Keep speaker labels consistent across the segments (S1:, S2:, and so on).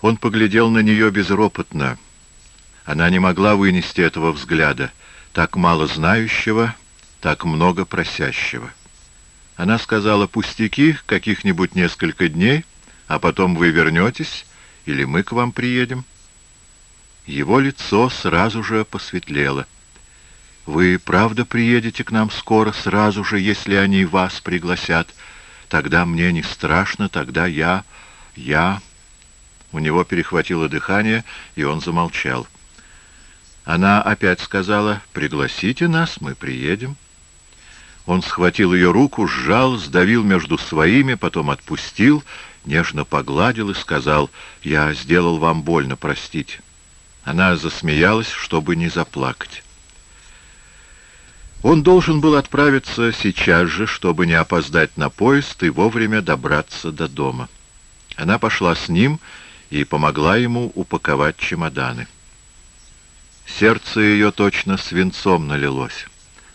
S1: Он поглядел на нее безропотно. Она не могла вынести этого взгляда, так мало знающего, так много просящего. Она сказала пустяки, каких-нибудь несколько дней, а потом вы вернетесь, или мы к вам приедем. Его лицо сразу же посветлело. «Вы правда приедете к нам скоро, сразу же, если они вас пригласят? Тогда мне не страшно, тогда я... я...» У него перехватило дыхание, и он замолчал. Она опять сказала, «Пригласите нас, мы приедем». Он схватил ее руку, сжал, сдавил между своими, потом отпустил, нежно погладил и сказал, «Я сделал вам больно, простите». Она засмеялась, чтобы не заплакать. Он должен был отправиться сейчас же, чтобы не опоздать на поезд и вовремя добраться до дома. Она пошла с ним и помогла ему упаковать чемоданы. Сердце ее точно свинцом налилось.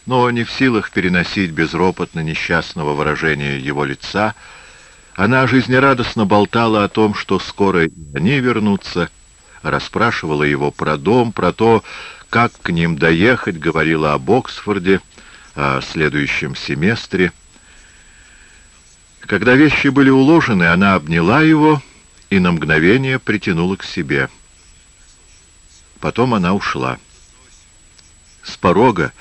S1: Но не в силах переносить безропотно несчастного выражения его лица, она жизнерадостно болтала о том, что скоро они вернутся, расспрашивала его про дом, про то, как к ним доехать, говорила об Оксфорде, о следующем семестре. Когда вещи были уложены, она обняла его и на мгновение притянула к себе. Потом она ушла. С порога,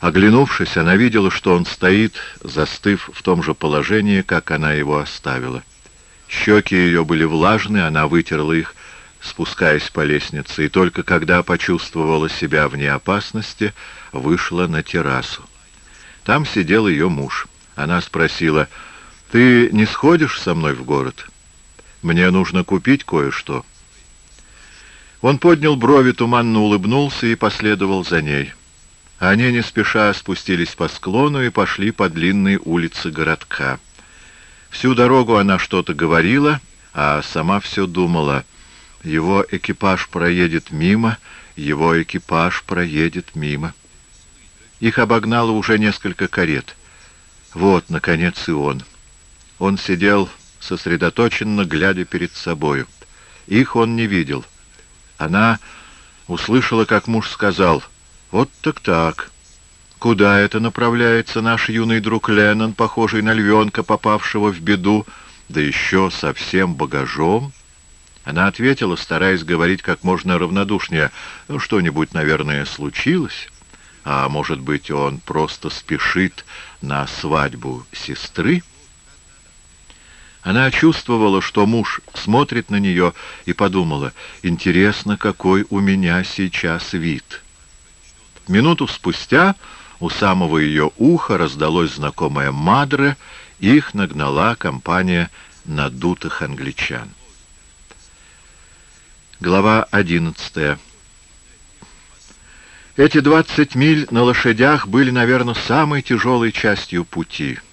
S1: оглянувшись, она видела, что он стоит, застыв в том же положении, как она его оставила. Щеки ее были влажны, она вытерла их, спускаясь по лестнице, и только когда почувствовала себя вне опасности, вышла на террасу. Там сидел ее муж. Она спросила, «Ты не сходишь со мной в город?» Мне нужно купить кое-что». Он поднял брови, туманно улыбнулся и последовал за ней. Они не спеша спустились по склону и пошли по длинной улице городка. Всю дорогу она что-то говорила, а сама все думала. Его экипаж проедет мимо, его экипаж проедет мимо. Их обогнало уже несколько карет. Вот, наконец, и он. Он сидел сосредоточенно глядя перед собою. Их он не видел. Она услышала, как муж сказал, «Вот так-так. Куда это направляется наш юный друг Леннон, похожий на львенка, попавшего в беду, да еще совсем багажом?» Она ответила, стараясь говорить как можно равнодушнее, «Ну, что-нибудь, наверное, случилось, а может быть, он просто спешит на свадьбу сестры?» Она чувствовала, что муж смотрит на нее, и подумала, интересно, какой у меня сейчас вид. Минуту спустя у самого ее уха раздалось знакомое «Мадре», их нагнала компания надутых англичан. Глава одиннадцатая. Эти двадцать миль на лошадях были, наверное, самой тяжелой частью пути —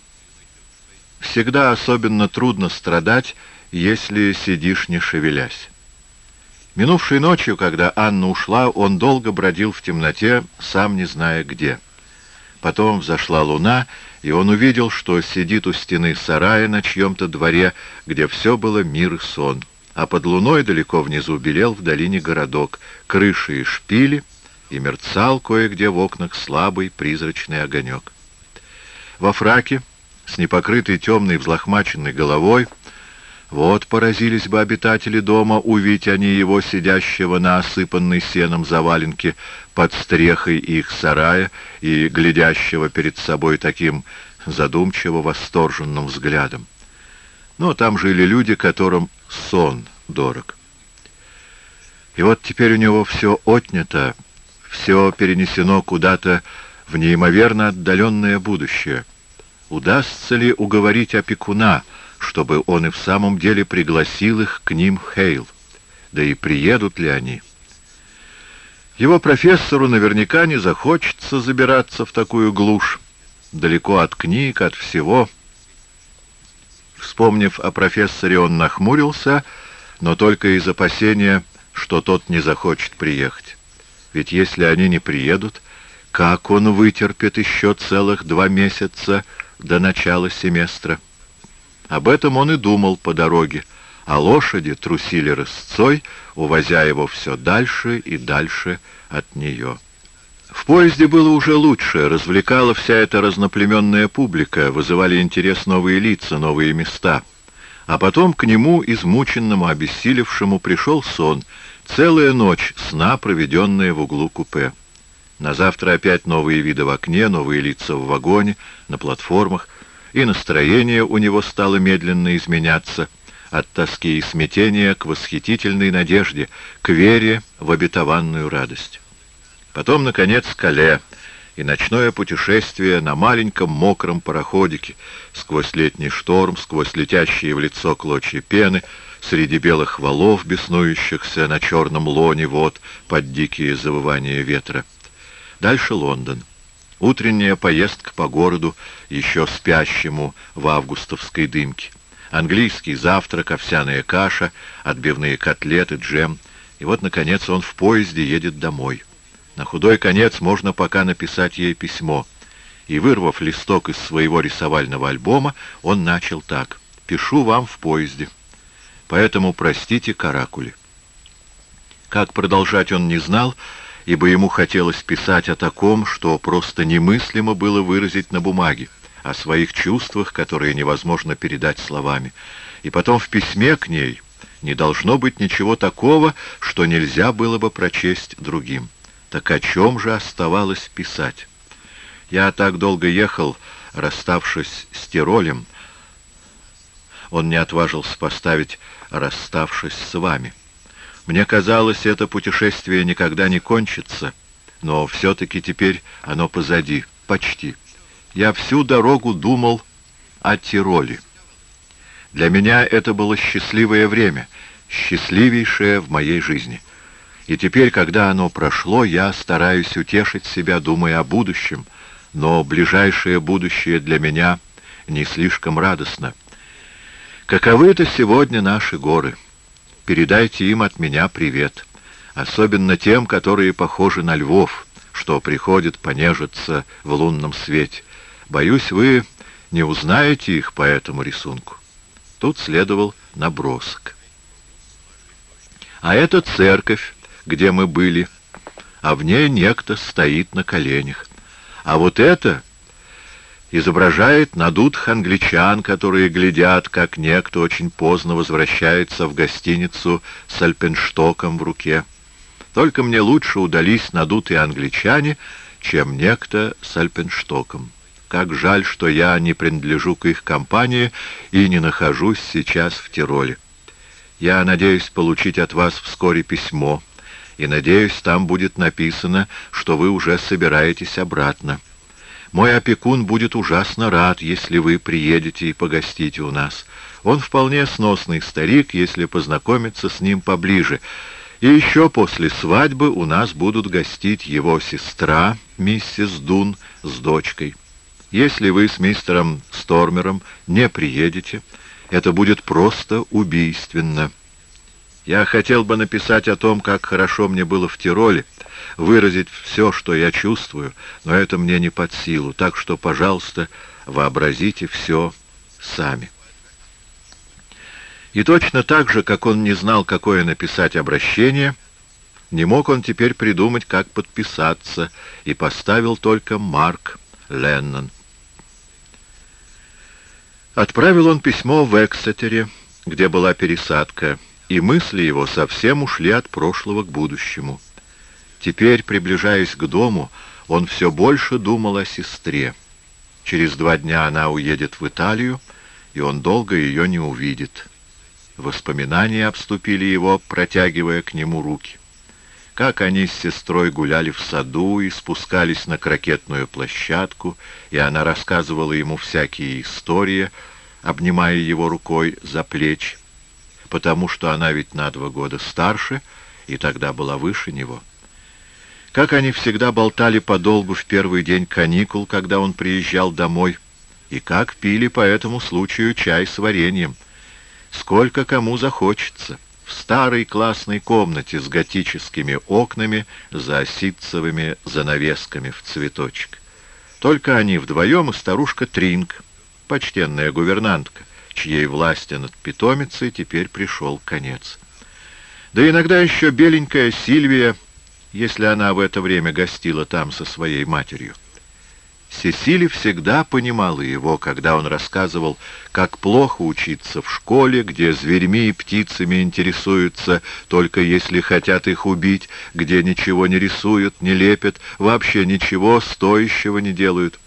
S1: Всегда особенно трудно страдать, если сидишь не шевелясь. Минувшей ночью, когда Анна ушла, он долго бродил в темноте, сам не зная где. Потом взошла луна, и он увидел, что сидит у стены сарая на чьем-то дворе, где все было мир и сон. А под луной далеко внизу белел в долине городок, крыши и шпили, и мерцал кое-где в окнах слабый призрачный огонек. Во фраке, с непокрытой темной взлохмаченной головой. Вот поразились бы обитатели дома, увидеть они его, сидящего на осыпанной сеном заваленке под стрехой их сарая и глядящего перед собой таким задумчиво восторженным взглядом. Но там жили люди, которым сон дорог. И вот теперь у него все отнято, все перенесено куда-то в неимоверно отдаленное будущее — удастся ли уговорить опекуна, чтобы он и в самом деле пригласил их к ним в Хейл, да и приедут ли они. Его профессору наверняка не захочется забираться в такую глушь, далеко от книг, от всего. Вспомнив о профессоре, он нахмурился, но только из опасения, что тот не захочет приехать. Ведь если они не приедут, как он вытерпит еще целых два месяца до начала семестра. Об этом он и думал по дороге, а лошади трусили рысцой, увозя его все дальше и дальше от нее. В поезде было уже лучше, развлекала вся эта разноплеменная публика, вызывали интерес новые лица, новые места. А потом к нему, измученному, обессилевшему, пришел сон, целая ночь сна, проведенная в углу купе. На завтра опять новые виды в окне, новые лица в вагоне, на платформах, и настроение у него стало медленно изменяться от тоски и смятения к восхитительной надежде, к вере в обетованную радость. Потом, наконец, Кале и ночное путешествие на маленьком мокром пароходике, сквозь летний шторм, сквозь летящие в лицо клочья пены, среди белых валов, беснующихся на черном лоне вод под дикие завывания ветра. Дальше Лондон. Утренняя поездка по городу, еще спящему в августовской дымке. Английский завтрак, овсяная каша, отбивные котлеты, джем. И вот, наконец, он в поезде едет домой. На худой конец можно пока написать ей письмо. И, вырвав листок из своего рисовального альбома, он начал так. «Пишу вам в поезде. Поэтому простите каракули». Как продолжать он не знал, ибо ему хотелось писать о таком, что просто немыслимо было выразить на бумаге, о своих чувствах, которые невозможно передать словами. И потом в письме к ней не должно быть ничего такого, что нельзя было бы прочесть другим. Так о чем же оставалось писать? Я так долго ехал, расставшись с Тиролем. Он не отважился поставить «расставшись с вами». Мне казалось, это путешествие никогда не кончится, но все-таки теперь оно позади, почти. Я всю дорогу думал о Тироле. Для меня это было счастливое время, счастливейшее в моей жизни. И теперь, когда оно прошло, я стараюсь утешить себя, думая о будущем, но ближайшее будущее для меня не слишком радостно. Каковы-то сегодня наши горы — Передайте им от меня привет, особенно тем, которые похожи на львов, что приходят понежиться в лунном свете. Боюсь, вы не узнаете их по этому рисунку. Тут следовал набросок. А это церковь, где мы были, а в ней некто стоит на коленях. А вот это изображает надутых англичан, которые глядят, как некто очень поздно возвращается в гостиницу с альпенштоком в руке. Только мне лучше удались надутые англичане, чем некто с альпенштоком. Как жаль, что я не принадлежу к их компании и не нахожусь сейчас в Тироле. Я надеюсь получить от вас вскоре письмо, и надеюсь, там будет написано, что вы уже собираетесь обратно. Мой опекун будет ужасно рад, если вы приедете и погостите у нас. Он вполне сносный старик, если познакомиться с ним поближе. И еще после свадьбы у нас будут гостить его сестра, миссис Дун, с дочкой. Если вы с мистером Стормером не приедете, это будет просто убийственно. Я хотел бы написать о том, как хорошо мне было в Тироле, выразить все, что я чувствую, но это мне не под силу, так что, пожалуйста, вообразите все сами. И точно так же, как он не знал, какое написать обращение, не мог он теперь придумать, как подписаться, и поставил только Марк Леннон. Отправил он письмо в Эксетере, где была пересадка, и мысли его совсем ушли от прошлого к будущему. Теперь, приближаясь к дому, он все больше думал о сестре. Через два дня она уедет в Италию, и он долго ее не увидит. Воспоминания обступили его, протягивая к нему руки. Как они с сестрой гуляли в саду и спускались на крокетную площадку, и она рассказывала ему всякие истории, обнимая его рукой за плечи, потому что она ведь на два года старше и тогда была выше него. Как они всегда болтали подолгу в первый день каникул, когда он приезжал домой, и как пили по этому случаю чай с вареньем. Сколько кому захочется. В старой классной комнате с готическими окнами за ситцевыми занавесками в цветочек. Только они вдвоем и старушка Тринг, почтенная гувернантка, чьей власти над питомицей теперь пришел конец. Да иногда еще беленькая Сильвия, если она в это время гостила там со своей матерью. Сесили всегда понимала его, когда он рассказывал, как плохо учиться в школе, где зверьми и птицами интересуются, только если хотят их убить, где ничего не рисуют, не лепят, вообще ничего стоящего не делают.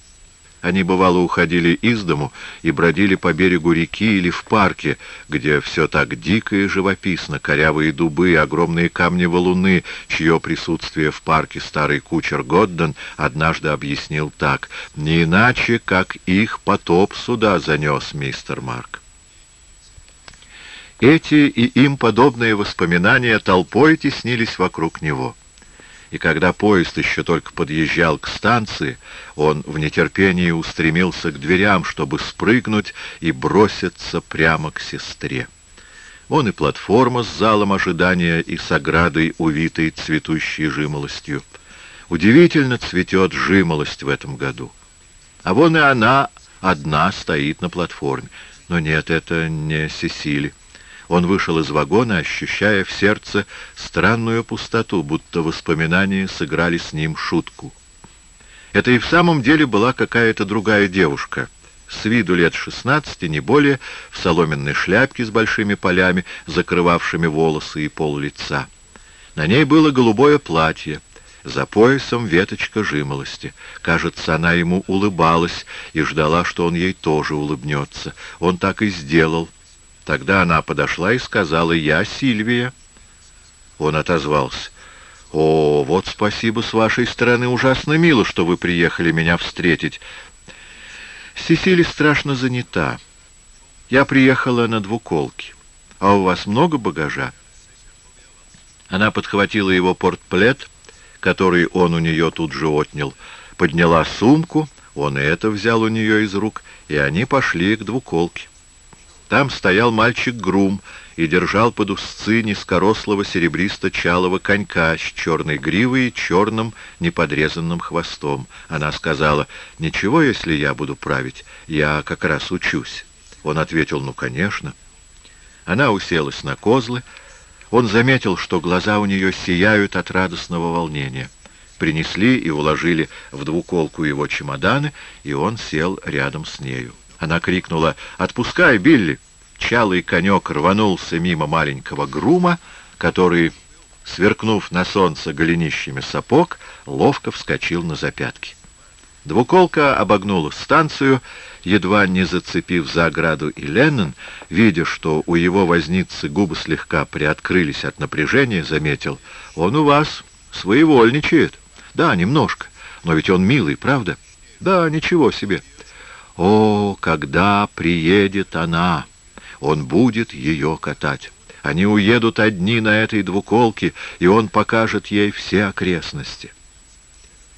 S1: Они, бывало, уходили из дому и бродили по берегу реки или в парке, где все так дико и живописно, корявые дубы, огромные камни-валуны, чье присутствие в парке старый кучер Годден однажды объяснил так, не иначе, как их потоп сюда занес мистер Марк. Эти и им подобные воспоминания толпой теснились вокруг него и когда поезд еще только подъезжал к станции, он в нетерпении устремился к дверям, чтобы спрыгнуть и броситься прямо к сестре. Он и платформа с залом ожидания и с оградой, увитой цветущей жимолостью. Удивительно цветет жимолость в этом году. А вон и она одна стоит на платформе. Но нет, это не Сесили. Он вышел из вагона, ощущая в сердце странную пустоту, будто воспоминания сыграли с ним шутку. Это и в самом деле была какая-то другая девушка, с виду лет шестнадцати, не более, в соломенной шляпке с большими полями, закрывавшими волосы и пол лица. На ней было голубое платье, за поясом веточка жимолости. Кажется, она ему улыбалась и ждала, что он ей тоже улыбнется. Он так и сделал — Тогда она подошла и сказала, «Я Сильвия». Он отозвался, «О, вот спасибо с вашей стороны, ужасно мило, что вы приехали меня встретить. Сесили страшно занята. Я приехала на двуколке. А у вас много багажа?» Она подхватила его портплет, который он у нее тут же отнял, подняла сумку, он и это взял у нее из рук, и они пошли к двуколке. Там стоял мальчик-грум и держал под узцы низкорослого серебристо-чалого конька с черной гривой и черным неподрезанным хвостом. Она сказала, «Ничего, если я буду править, я как раз учусь». Он ответил, «Ну, конечно». Она уселась на козлы. Он заметил, что глаза у нее сияют от радостного волнения. Принесли и уложили в двуколку его чемоданы, и он сел рядом с нею. Она крикнула «Отпускай, Билли!» Чалый конек рванулся мимо маленького грума, который, сверкнув на солнце голенищами сапог, ловко вскочил на запятки. Двуколка обогнула станцию, едва не зацепив за ограду, и Леннон, видя, что у его возницы губы слегка приоткрылись от напряжения, заметил, «Он у вас своевольничает». «Да, немножко, но ведь он милый, правда?» «Да, ничего себе». О, когда приедет она! Он будет ее катать. Они уедут одни на этой двуколке, и он покажет ей все окрестности.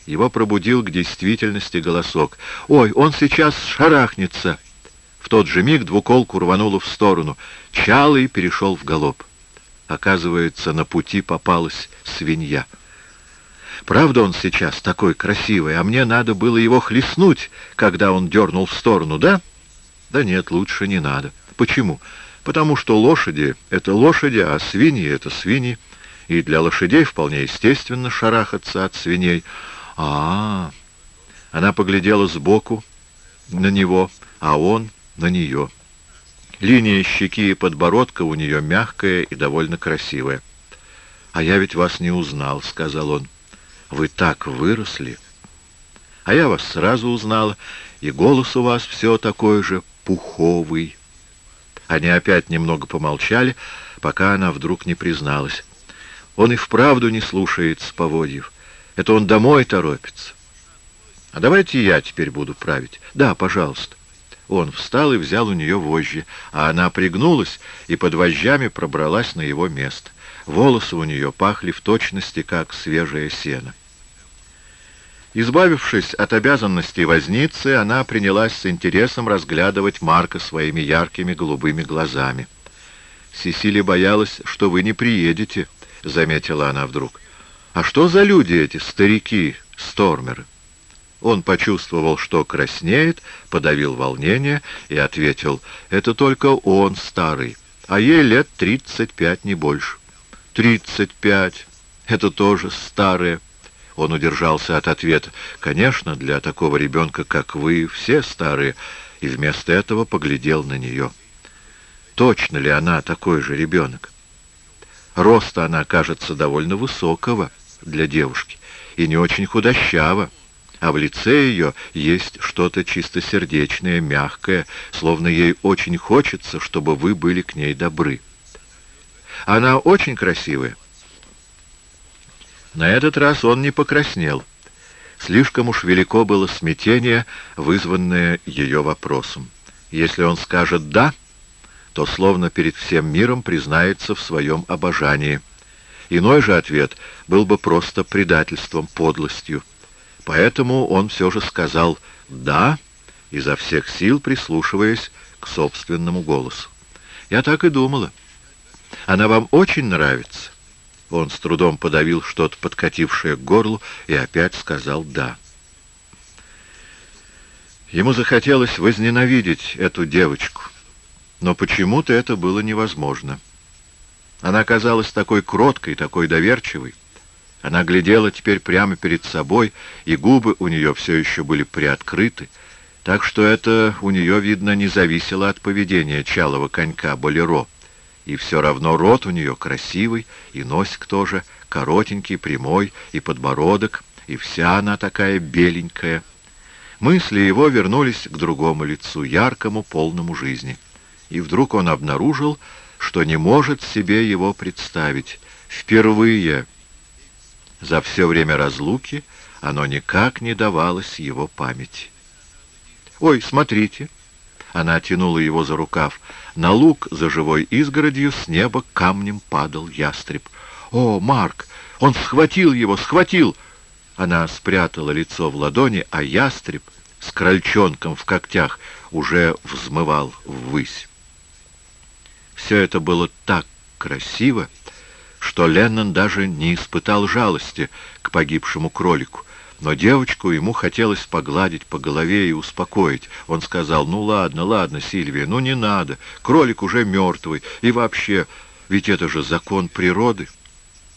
S1: Его пробудил к действительности голосок. «Ой, он сейчас шарахнется!» В тот же миг двуколку рвануло в сторону. Чалый перешел в галоп. Оказывается, на пути попалась свинья. Правда, он сейчас такой красивый, а мне надо было его хлестнуть, когда он дернул в сторону, да? Да нет, лучше не надо. Почему? Потому что лошади — это лошади, а свиньи — это свиньи. И для лошадей вполне естественно шарахаться от свиней. А, -а, а Она поглядела сбоку на него, а он на нее. Линия щеки и подбородка у нее мягкая и довольно красивая. «А я ведь вас не узнал», — сказал он. Вы так выросли. А я вас сразу узнала, и голос у вас все такой же пуховый. Они опять немного помолчали, пока она вдруг не призналась. Он и вправду не слушается поводьев. Это он домой торопится. А давайте я теперь буду править. Да, пожалуйста. Он встал и взял у нее вожжи, а она пригнулась и под вожжами пробралась на его место. Волосы у нее пахли в точности, как свежее сено. Избавившись от обязанностей возницы, она принялась с интересом разглядывать Марка своими яркими голубыми глазами. «Сесили боялась, что вы не приедете», — заметила она вдруг. «А что за люди эти, старики, стормеры?» Он почувствовал, что краснеет, подавил волнение и ответил, «Это только он старый, а ей лет тридцать пять, не больше». «Тридцать пять, это тоже старое». Он удержался от ответа, «Конечно, для такого ребенка, как вы, все старые», и вместо этого поглядел на нее. Точно ли она такой же ребенок? Роста она кажется довольно высокого для девушки и не очень худощава, а в лице ее есть что-то чистосердечное, мягкое, словно ей очень хочется, чтобы вы были к ней добры. Она очень красивая. На этот раз он не покраснел. Слишком уж велико было смятение, вызванное ее вопросом. Если он скажет «да», то словно перед всем миром признается в своем обожании. Иной же ответ был бы просто предательством, подлостью. Поэтому он все же сказал «да», изо всех сил прислушиваясь к собственному голосу. «Я так и думала. Она вам очень нравится?» Он с трудом подавил что-то подкатившее к горлу и опять сказал «да». Ему захотелось возненавидеть эту девочку, но почему-то это было невозможно. Она казалась такой кроткой, такой доверчивой. Она глядела теперь прямо перед собой, и губы у нее все еще были приоткрыты, так что это у нее, видно, не зависело от поведения чалого конька Болеро. И все равно рот у нее красивый, и носик тоже, коротенький, прямой, и подбородок, и вся она такая беленькая. Мысли его вернулись к другому лицу, яркому, полному жизни. И вдруг он обнаружил, что не может себе его представить. Впервые за все время разлуки оно никак не давалось его памяти. «Ой, смотрите!» Она тянула его за рукав. На луг за живой изгородью с неба камнем падал ястреб. «О, Марк! Он схватил его! Схватил!» Она спрятала лицо в ладони, а ястреб с крольчонком в когтях уже взмывал ввысь. Все это было так красиво, что Леннон даже не испытал жалости к погибшему кролику. Но девочку ему хотелось погладить по голове и успокоить. Он сказал, ну ладно, ладно, Сильвия, ну не надо, кролик уже мертвый, и вообще, ведь это же закон природы.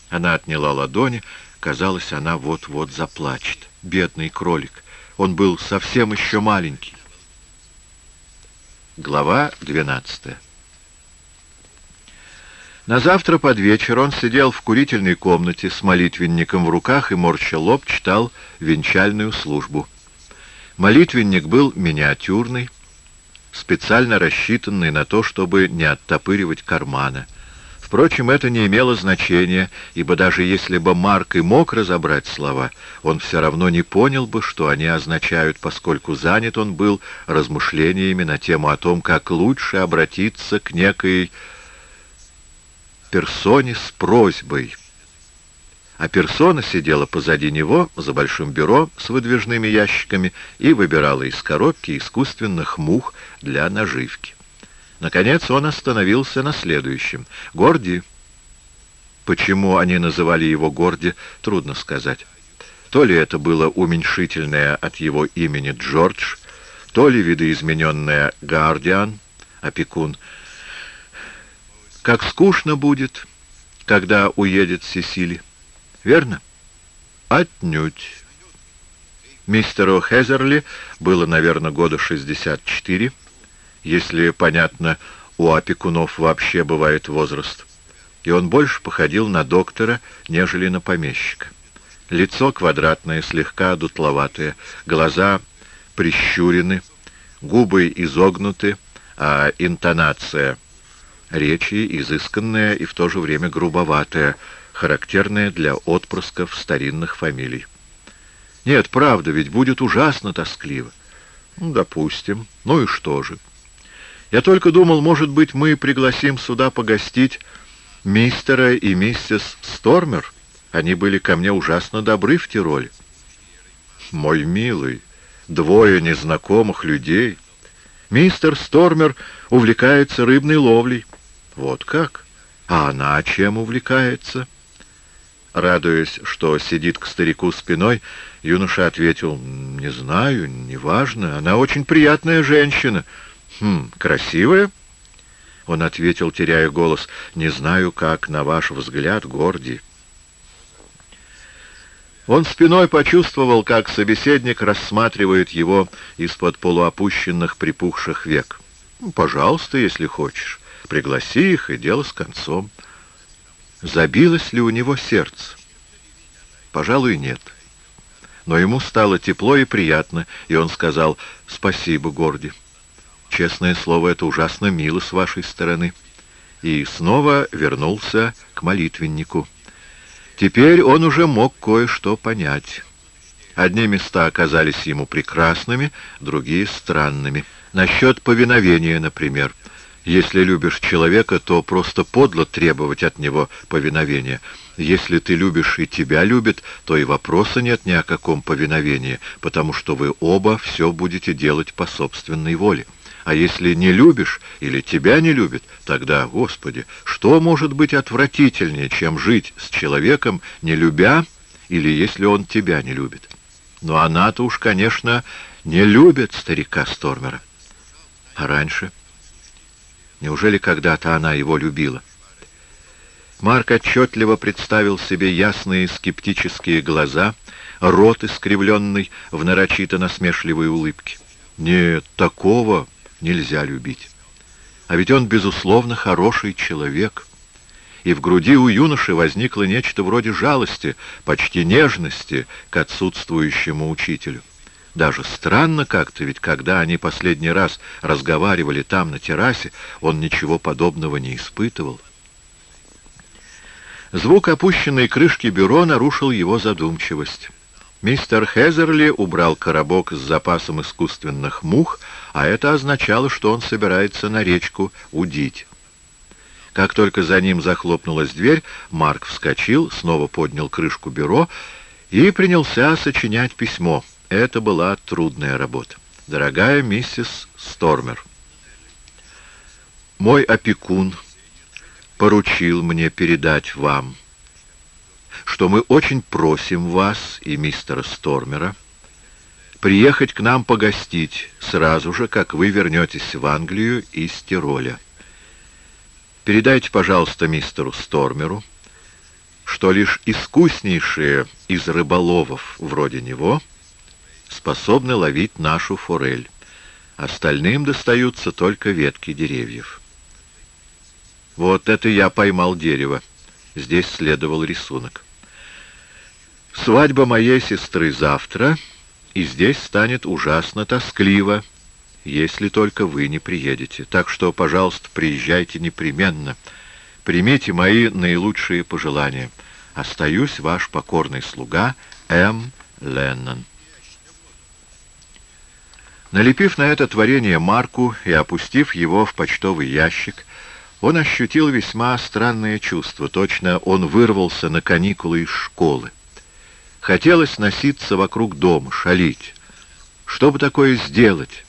S1: Она отняла ладони, казалось, она вот-вот заплачет. Бедный кролик, он был совсем еще маленький. Глава двенадцатая на завтра под вечер он сидел в курительной комнате с молитвенником в руках и, морща лоб, читал венчальную службу. Молитвенник был миниатюрный, специально рассчитанный на то, чтобы не оттопыривать кармана. Впрочем, это не имело значения, ибо даже если бы Марк и мог разобрать слова, он все равно не понял бы, что они означают, поскольку занят он был размышлениями на тему о том, как лучше обратиться к некой персоне с просьбой. А персона сидела позади него за большим бюро с выдвижными ящиками и выбирала из коробки искусственных мух для наживки. Наконец он остановился на следующем. Горди. Почему они называли его Горди, трудно сказать. То ли это было уменьшительное от его имени Джордж, то ли видоизмененное Гардиан, опекун, как скучно будет, когда уедет Сесили. Верно? Отнюдь. Мистеру Хезерли было, наверное, года 64, если, понятно, у опекунов вообще бывает возраст. И он больше походил на доктора, нежели на помещика. Лицо квадратное, слегка дутловатое, глаза прищурены, губы изогнуты, а интонация — речи изысканная и в то же время грубоватая, характерная для отпрысков старинных фамилий. Нет, правда, ведь будет ужасно тоскливо. Ну, допустим. Ну и что же? Я только думал, может быть, мы пригласим сюда погостить мистера и миссис Стормер. Они были ко мне ужасно добры в Тироле. Мой милый, двое незнакомых людей. Мистер Стормер увлекается рыбной ловлей. Вот как? А она чем увлекается? Радуясь, что сидит к старику спиной, юноша ответил, «Не знаю, неважно, она очень приятная женщина». «Хм, красивая?» Он ответил, теряя голос, «Не знаю, как, на ваш взгляд, Горди». Он спиной почувствовал, как собеседник рассматривает его из-под полуопущенных припухших век. «Ну, «Пожалуйста, если хочешь, пригласи их, и дело с концом». Забилось ли у него сердце? Пожалуй, нет. Но ему стало тепло и приятно, и он сказал «Спасибо, Горди». Честное слово, это ужасно мило с вашей стороны. И снова вернулся к молитвеннику. Теперь он уже мог кое-что понять. Одни места оказались ему прекрасными, другие — странными. Насчет повиновения, например. Если любишь человека, то просто подло требовать от него повиновения. Если ты любишь и тебя любит, то и вопроса нет ни о каком повиновении, потому что вы оба все будете делать по собственной воле. А если не любишь или тебя не любит, тогда, Господи, что может быть отвратительнее, чем жить с человеком, не любя, или если он тебя не любит? Но она-то уж, конечно, не любит старика Стормера. А раньше? Неужели когда-то она его любила? Марк отчетливо представил себе ясные скептические глаза, рот искривленный в нарочито насмешливой улыбке. Нет, такого нельзя любить. А ведь он, безусловно, хороший человек. И в груди у юноши возникло нечто вроде жалости, почти нежности к отсутствующему учителю. Даже странно как-то, ведь когда они последний раз разговаривали там, на террасе, он ничего подобного не испытывал. Звук опущенной крышки бюро нарушил его задумчивость. Мистер Хезерли убрал коробок с запасом искусственных мух, а это означало, что он собирается на речку удить. Как только за ним захлопнулась дверь, Марк вскочил, снова поднял крышку бюро и принялся сочинять письмо. Это была трудная работа. «Дорогая миссис Стормер, мой опекун поручил мне передать вам, что мы очень просим вас и мистера Стормера приехать к нам погостить сразу же, как вы вернетесь в Англию из Тироля. Передайте, пожалуйста, мистеру Стормеру, что лишь искуснейшие из рыболовов вроде него способны ловить нашу форель. Остальным достаются только ветки деревьев. Вот это я поймал дерево. Здесь следовал рисунок. Свадьба моей сестры завтра, и здесь станет ужасно тоскливо, если только вы не приедете. Так что, пожалуйста, приезжайте непременно. Примите мои наилучшие пожелания. Остаюсь ваш покорный слуга М. Леннон. Налепив на это творение марку и опустив его в почтовый ящик, он ощутил весьма странное чувство. Точно он вырвался на каникулы из школы. Хотелось носиться вокруг дома, шалить. Что бы такое сделать?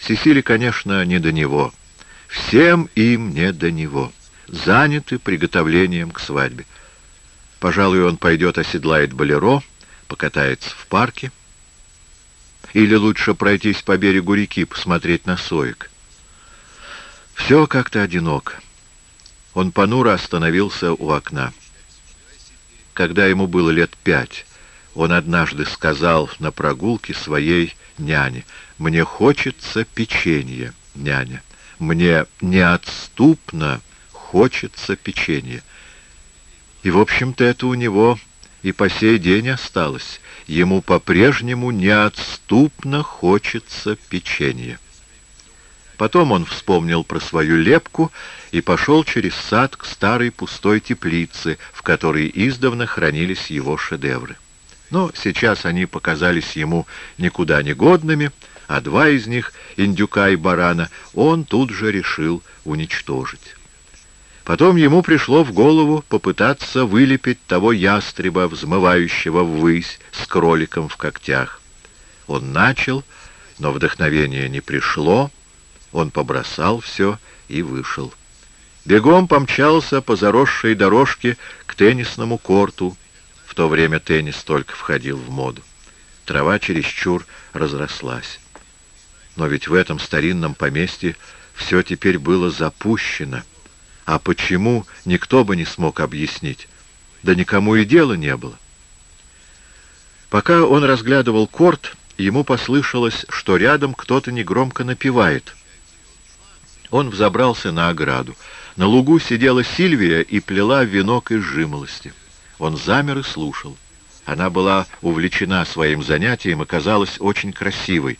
S1: Сесили, конечно, не до него. Всем им не до него. Заняты приготовлением к свадьбе. Пожалуй, он пойдет оседлает болеро, покатается в парке. Или лучше пройтись по берегу реки, посмотреть на соек. Все как-то одиноко. Он понуро остановился у окна. Когда ему было лет пять, он однажды сказал на прогулке своей няне, «Мне хочется печенье, няня. Мне неотступно хочется печенье». И, в общем-то, это у него и по сей день осталось. Ему по-прежнему неотступно хочется печенье. Потом он вспомнил про свою лепку и пошел через сад к старой пустой теплице, в которой издавна хранились его шедевры. Но сейчас они показались ему никуда не годными, а два из них, индюка и барана, он тут же решил уничтожить. Потом ему пришло в голову попытаться вылепить того ястреба, взмывающего ввысь с кроликом в когтях. Он начал, но вдохновение не пришло, он побросал все и вышел. Бегом помчался по заросшей дорожке к теннисному корту. В то время теннис только входил в моду. Трава чересчур разрослась. Но ведь в этом старинном поместье все теперь было запущено. А почему, никто бы не смог объяснить. Да никому и дела не было. Пока он разглядывал корт, ему послышалось, что рядом кто-то негромко напевает. Он взобрался на ограду. На лугу сидела Сильвия и плела венок из жимолости. Он замер и слушал. Она была увлечена своим занятием и казалась очень красивой.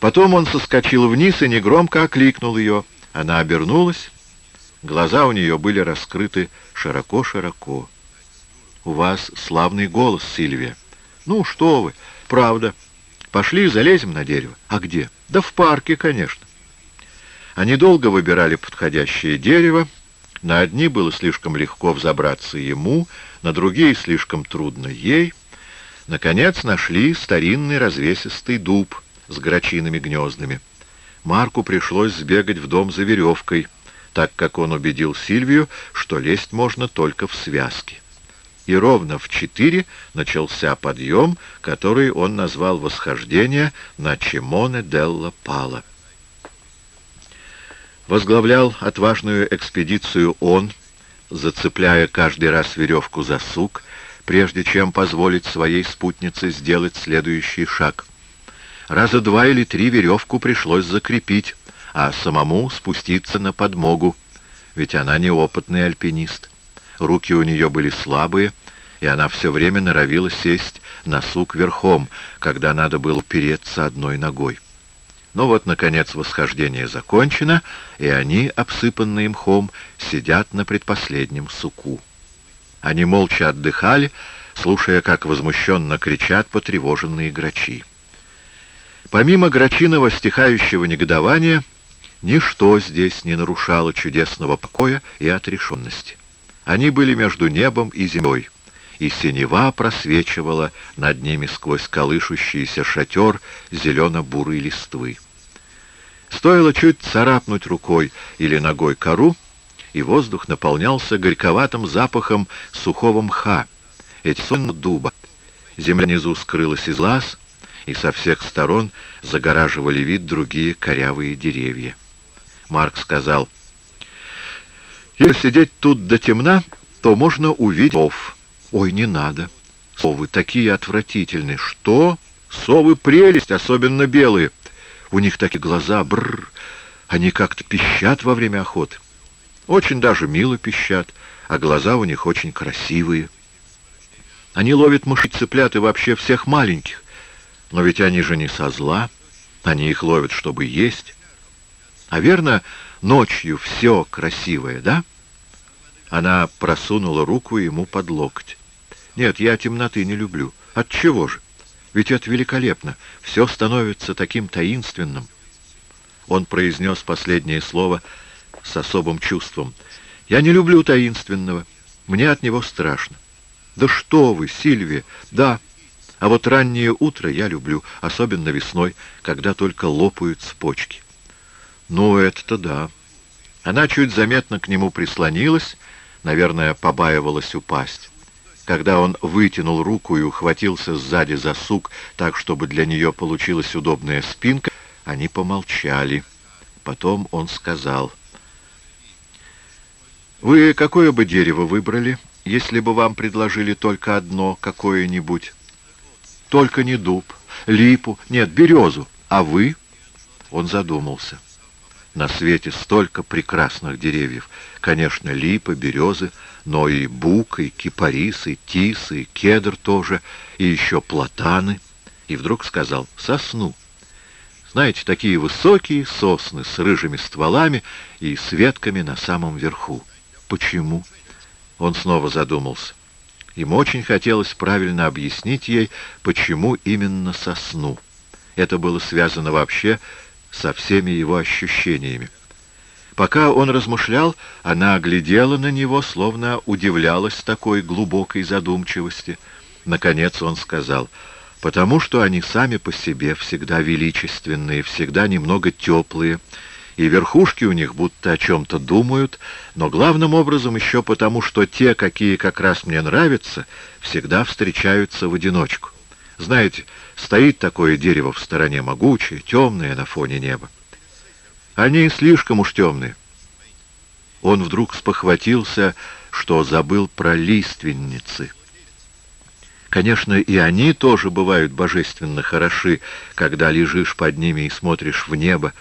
S1: Потом он соскочил вниз и негромко окликнул ее. Она обернулась. Глаза у нее были раскрыты широко-широко. «У вас славный голос, Сильвия». «Ну, что вы, правда. Пошли, залезем на дерево». «А где?» «Да в парке, конечно». Они долго выбирали подходящее дерево. На одни было слишком легко взобраться ему, на другие слишком трудно ей. Наконец нашли старинный развесистый дуб с грачиными гнездами. Марку пришлось сбегать в дом за веревкой, так как он убедил Сильвию, что лезть можно только в связке и ровно в четыре начался подъем, который он назвал «Восхождение на Чимоне Делла Пала». Возглавлял отважную экспедицию он, зацепляя каждый раз веревку за сук, прежде чем позволить своей спутнице сделать следующий шаг. Раза два или три веревку пришлось закрепить, а самому спуститься на подмогу, ведь она неопытный альпинист. Руки у нее были слабые, и она все время норовила сесть на сук верхом, когда надо было переться одной ногой. Но вот, наконец, восхождение закончено, и они, обсыпанные мхом, сидят на предпоследнем суку. Они молча отдыхали, слушая, как возмущенно кричат потревоженные грачи. Помимо грачиного стихающего негодования, ничто здесь не нарушало чудесного покоя и отрешенности. Они были между небом и землей, и синева просвечивала над ними сквозь колышущийся шатер зелено-бурой листвы. Стоило чуть царапнуть рукой или ногой кору, и воздух наполнялся горьковатым запахом сухого мха, эти сонно дуба. Земля внизу скрылась из глаз, и со всех сторон загораживали вид другие корявые деревья. Марк сказал, если сидеть тут до темна, то можно увидеть сов. Ой, не надо. Совы такие отвратительные. Что? Совы прелесть, особенно белые. У них такие глаза, бррр. Они как-то пищат во время охоты. Очень даже мило пищат, а глаза у них очень красивые. Они ловят мышей, цыплят и вообще всех маленьких. Но ведь они же не со зла. Они их ловят, чтобы есть. А верно, ночью все красивое, да? Она просунула руку ему под локоть. Нет, я темноты не люблю. От чего же? Ведь это великолепно. Все становится таким таинственным. Он произнес последнее слово с особым чувством. Я не люблю таинственного. Мне от него страшно. Да что вы, Сильвия, да. А вот раннее утро я люблю, особенно весной, когда только лопаются почки. Ну, это-то да. Она чуть заметно к нему прислонилась, наверное, побаивалась упасть. Когда он вытянул руку и ухватился сзади за сук, так, чтобы для нее получилась удобная спинка, они помолчали. Потом он сказал, «Вы какое бы дерево выбрали, если бы вам предложили только одно какое-нибудь? Только не дуб, липу, нет, березу, а вы?» Он задумался. На свете столько прекрасных деревьев. Конечно, липы, березы, но и бук, и кипарис, и тис, и кедр тоже, и еще платаны. И вдруг сказал «сосну». Знаете, такие высокие сосны с рыжими стволами и с ветками на самом верху. Почему? Он снова задумался. Ему очень хотелось правильно объяснить ей, почему именно сосну. Это было связано вообще со всеми его ощущениями. Пока он размышлял, она глядела на него, словно удивлялась такой глубокой задумчивости. Наконец он сказал, «Потому что они сами по себе всегда величественные, всегда немного теплые, и верхушки у них будто о чем-то думают, но главным образом еще потому, что те, какие как раз мне нравятся, всегда встречаются в одиночку. Знаете, стоит такое дерево в стороне могучее, темное на фоне неба. Они слишком уж темные. Он вдруг спохватился, что забыл про лиственницы. Конечно, и они тоже бывают божественно хороши, когда лежишь под ними и смотришь в небо,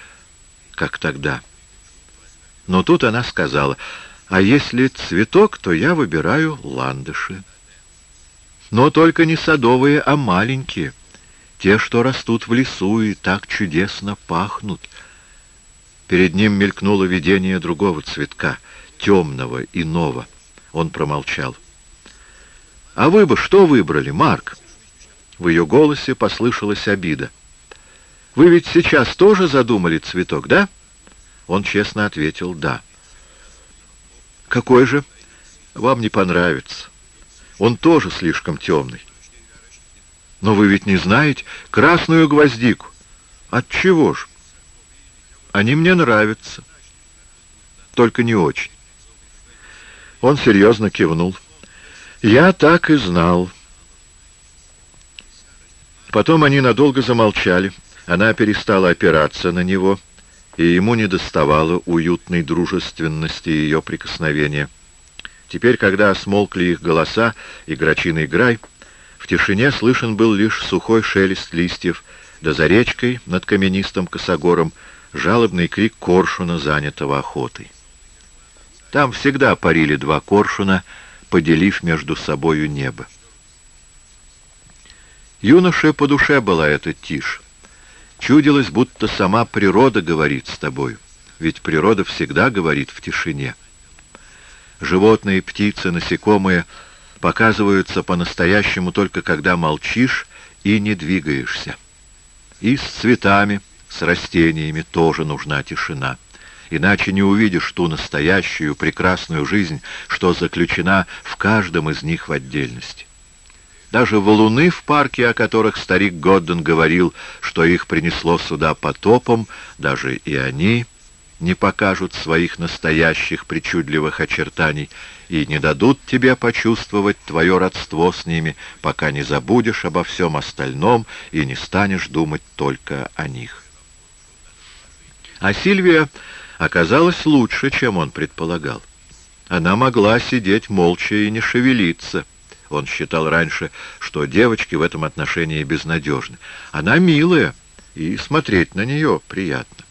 S1: как тогда. Но тут она сказала, а если цветок, то я выбираю ландыши. Но только не садовые, а маленькие, те, что растут в лесу и так чудесно пахнут. Перед ним мелькнуло видение другого цветка, темного, иного. Он промолчал. «А вы бы что выбрали, Марк?» В ее голосе послышалась обида. Вы ведь сейчас тоже задумали цветок, да? Он честно ответил «да». Какой же? Вам не понравится. Он тоже слишком темный. Но вы ведь не знаете красную гвоздику. От чего ж? Они мне нравятся. Только не очень. Он серьезно кивнул. Я так и знал. Потом они надолго замолчали. Она перестала опираться на него, и ему не доставало уютной дружественности ее прикосновения. Теперь, когда смолкли их голоса и грачиный грай, в тишине слышен был лишь сухой шелест листьев, да за речкой над каменистым косогором жалобный крик коршуна, занятого охотой. Там всегда парили два коршуна, поделив между собою небо. Юноше по душе была эта тишь. Чудилось, будто сама природа говорит с тобою, ведь природа всегда говорит в тишине. Животные, птицы, насекомые показываются по-настоящему только когда молчишь и не двигаешься. И с цветами, с растениями тоже нужна тишина. Иначе не увидишь ту настоящую прекрасную жизнь, что заключена в каждом из них в отдельности. Даже валуны в парке, о которых старик Годден говорил, что их принесло сюда потопом, даже и они не покажут своих настоящих причудливых очертаний и не дадут тебе почувствовать твое родство с ними, пока не забудешь обо всем остальном и не станешь думать только о них. А Сильвия оказалась лучше, чем он предполагал. Она могла сидеть молча и не шевелиться, он считал раньше, что девочки в этом отношении безнадежны. Она милая, и смотреть на нее приятно.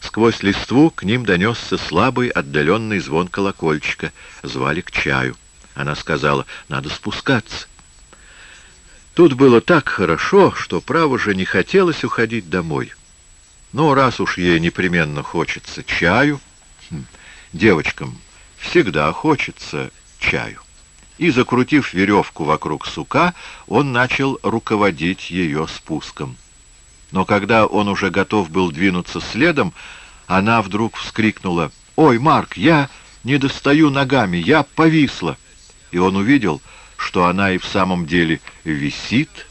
S1: Сквозь листву к ним донесся слабый отдаленный звон колокольчика. Звали к чаю. Она сказала, надо спускаться. Тут было так хорошо, что, право же, не хотелось уходить домой. Но раз уж ей непременно хочется чаю, хм, девочкам всегда хочется чаю и, закрутив веревку вокруг сука, он начал руководить ее спуском. Но когда он уже готов был двинуться следом, она вдруг вскрикнула «Ой, Марк, я не достаю ногами, я повисла!» И он увидел, что она и в самом деле висит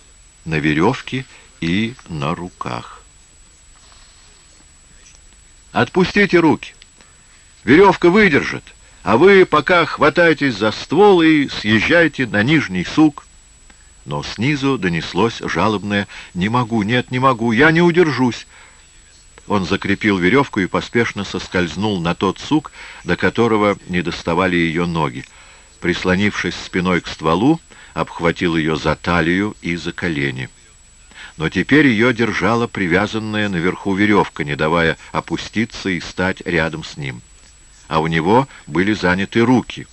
S1: на веревке и на руках. «Отпустите руки! Веревка выдержит!» а вы пока хватайтесь за ствол и съезжайте на нижний сук. Но снизу донеслось жалобное «Не могу, нет, не могу, я не удержусь». Он закрепил веревку и поспешно соскользнул на тот сук, до которого не доставали ее ноги. Прислонившись спиной к стволу, обхватил ее за талию и за колени. Но теперь ее держала привязанная наверху веревка, не давая опуститься и стать рядом с ним а у него были заняты руки.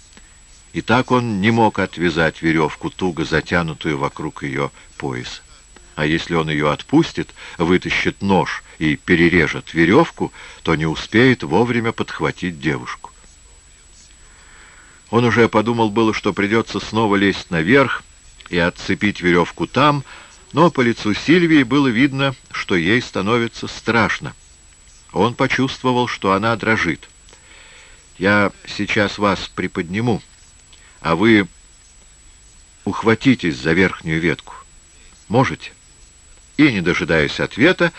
S1: И так он не мог отвязать веревку, туго затянутую вокруг ее пояса. А если он ее отпустит, вытащит нож и перережет веревку, то не успеет вовремя подхватить девушку. Он уже подумал было, что придется снова лезть наверх и отцепить веревку там, но по лицу Сильвии было видно, что ей становится страшно. Он почувствовал, что она дрожит. Я сейчас вас приподниму, а вы ухватитесь за верхнюю ветку. Можете?» И, не дожидаясь ответа,